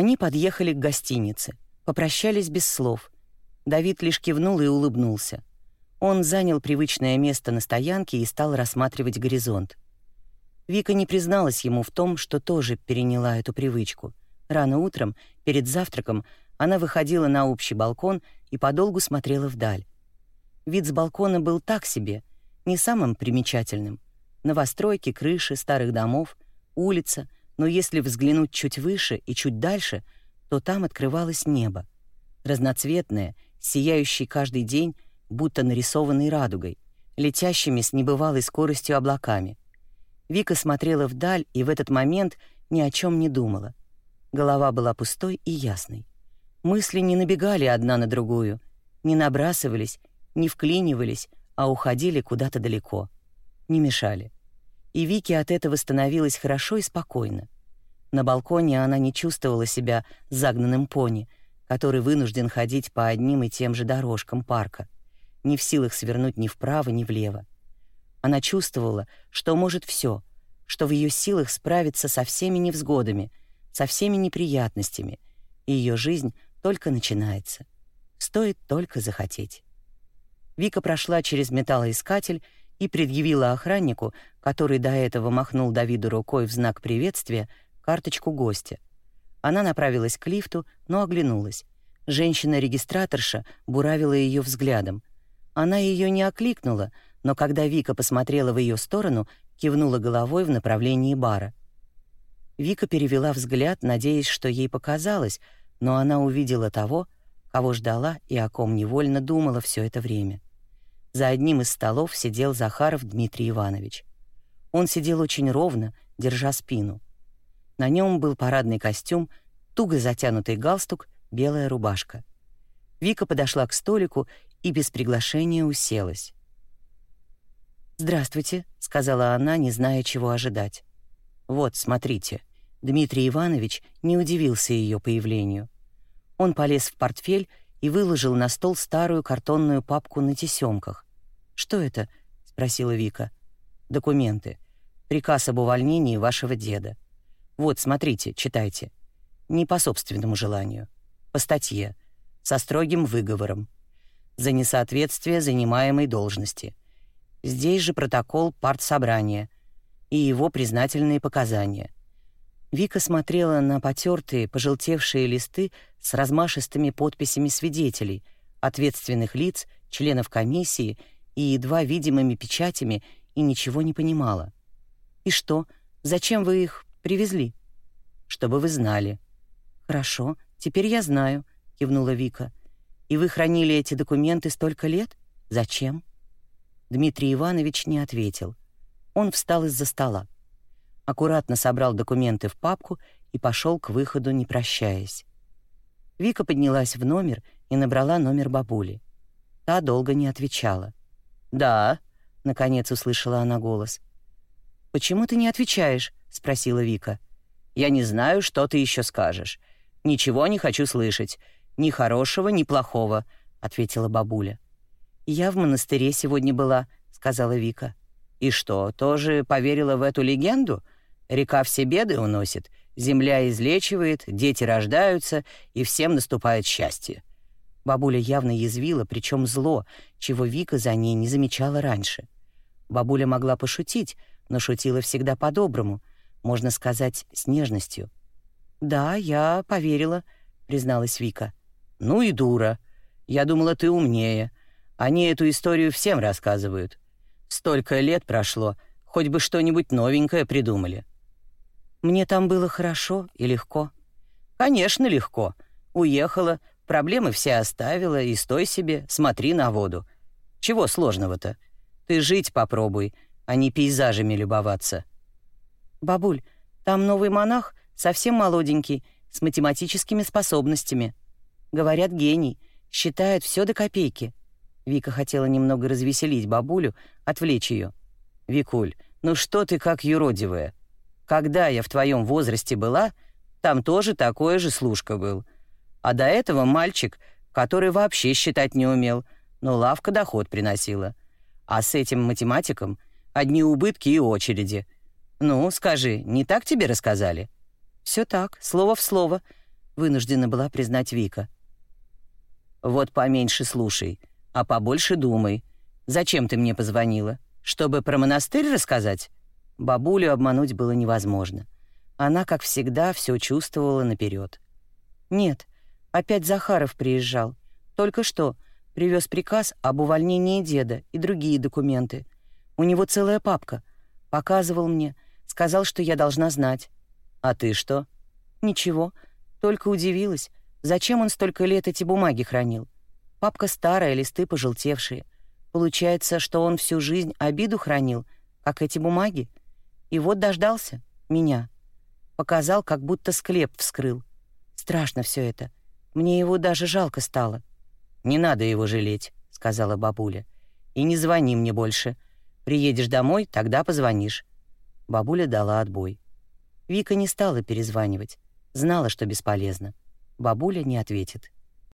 Они подъехали к гостинице, попрощались без слов. Давид лишь кивнул и улыбнулся. Он занял привычное место на стоянке и стал рассматривать горизонт. Вика не призналась ему в том, что тоже переняла эту привычку. Рано утром, перед завтраком, она выходила на общий балкон и подолгу смотрела вдаль. Вид с балкона был так себе, не самым примечательным. Новостройки, крыши старых домов, улица, но если взглянуть чуть выше и чуть дальше, то там открывалось небо. Разноцветное, сияющее каждый день, будто нарисованной радугой, летящими с небывалой скоростью облаками. Вика смотрела вдаль и в этот момент ни о чем не думала. Голова была пустой и ясной. Мысли не набегали одна на другую, не набрасывались, не вклинивались, а уходили куда-то далеко. Не мешали. И Вике от этого становилось хорошо и спокойно. На балконе она не чувствовала себя загнанным пони, который вынужден ходить по одним и тем же дорожкам парка, не в силах свернуть ни вправо, ни влево. Она чувствовала, что может все, что в ее силах справиться со всеми невзгодами, со всеми неприятностями, и ее жизнь только начинается. Стоит только захотеть. Вика прошла через металлоискатель и предъявила охраннику, который до этого махнул Давиду рукой в знак приветствия, карточку гостя. Она направилась к лифту, но оглянулась. Женщина-регистраторша буравила ее взглядом. Она ее не окликнула, но когда Вика посмотрела в ее сторону, кивнула головой в направлении бара. Вика перевела взгляд, надеясь, что ей показалось, но она увидела того, кого ждала и о ком невольно думала все это время. За одним из столов сидел Захаров Дмитрий Иванович. Он сидел очень ровно, держа спину. На нем был парадный костюм, туго затянутый галстук, белая рубашка. Вика подошла к столику и без приглашения уселась. «Здравствуйте», — сказала она, не зная, чего ожидать. «Вот, смотрите». Дмитрий Иванович не удивился ее появлению. Он полез в портфель и выложил на стол старую картонную папку на тесемках. «Что это?» — спросила Вика. «Документы. Приказ об увольнении вашего деда. Вот, смотрите, читайте. Не по собственному желанию. По статье. Со строгим выговором. За несоответствие занимаемой должности. Здесь же протокол партсобрания и его признательные показания. Вика смотрела на потертые, пожелтевшие листы с размашистыми подписями свидетелей, ответственных лиц, членов комиссии и едва видимыми печатями и ничего не понимала. «И что? Зачем вы их привезли?» «Чтобы вы знали». «Хорошо, теперь я знаю», — кивнула Вика. «И вы хранили эти документы столько лет? Зачем?» Дмитрий Иванович не ответил. Он встал из-за стола. Аккуратно собрал документы в папку и пошел к выходу, не прощаясь. Вика поднялась в номер и набрала номер бабули. Та долго не отвечала. «Да», — наконец услышала она голос. «Почему ты не отвечаешь?» — спросила Вика. «Я не знаю, что ты еще скажешь. Ничего не хочу слышать. Ни хорошего, ни плохого», — ответила бабуля. «Я в монастыре сегодня была», — сказала Вика. «И что, тоже поверила в эту легенду? Река все беды уносит, земля излечивает, дети рождаются, и всем наступает счастье». Бабуля явно язвила, причем зло, чего Вика за ней не замечала раньше. Бабуля могла пошутить, но шутила всегда по-доброму, можно сказать, с нежностью. «Да, я поверила», — призналась Вика. «Ну и дура. Я думала, ты умнее. Они эту историю всем рассказывают. Столько лет прошло, хоть бы что-нибудь новенькое придумали. Мне там было хорошо и легко. Конечно, легко. Уехала, проблемы все оставила, и стой себе, смотри на воду. Чего сложного-то? Ты жить попробуй, а не пейзажами любоваться. Бабуль, там новый монах, совсем молоденький, с математическими способностями. Говорят, гений, считает все до копейки. Вика хотела немного развеселить бабулю, отвлечь ее. «Викуль, ну что ты как юродивая? Когда я в твоем возрасте была, там тоже такое же служка был. А до этого мальчик, который вообще считать не умел, но лавка доход приносила. А с этим математиком одни убытки и очереди. Ну, скажи, не так тебе рассказали?» Все так, слово в слово. вынуждена была признать Вика. «Вот поменьше слушай, а побольше думай. Зачем ты мне позвонила? Чтобы про монастырь рассказать?» Бабулю обмануть было невозможно. Она, как всегда, все чувствовала наперед. «Нет, опять Захаров приезжал. Только что привез приказ об увольнении деда и другие документы. У него целая папка. Показывал мне, сказал, что я должна знать. А ты что?» «Ничего, только удивилась, зачем он столько лет эти бумаги хранил. Папка старая, листы пожелтевшие. Получается, что он всю жизнь обиду хранил, как эти бумаги. И вот дождался меня. Показал, как будто склеп вскрыл. Страшно все это. Мне его даже жалко стало. «Не надо его жалеть», — сказала бабуля. «И не звони мне больше. Приедешь домой, тогда позвонишь». Бабуля дала отбой. Вика не стала перезванивать. Знала, что бесполезно. Бабуля не ответит.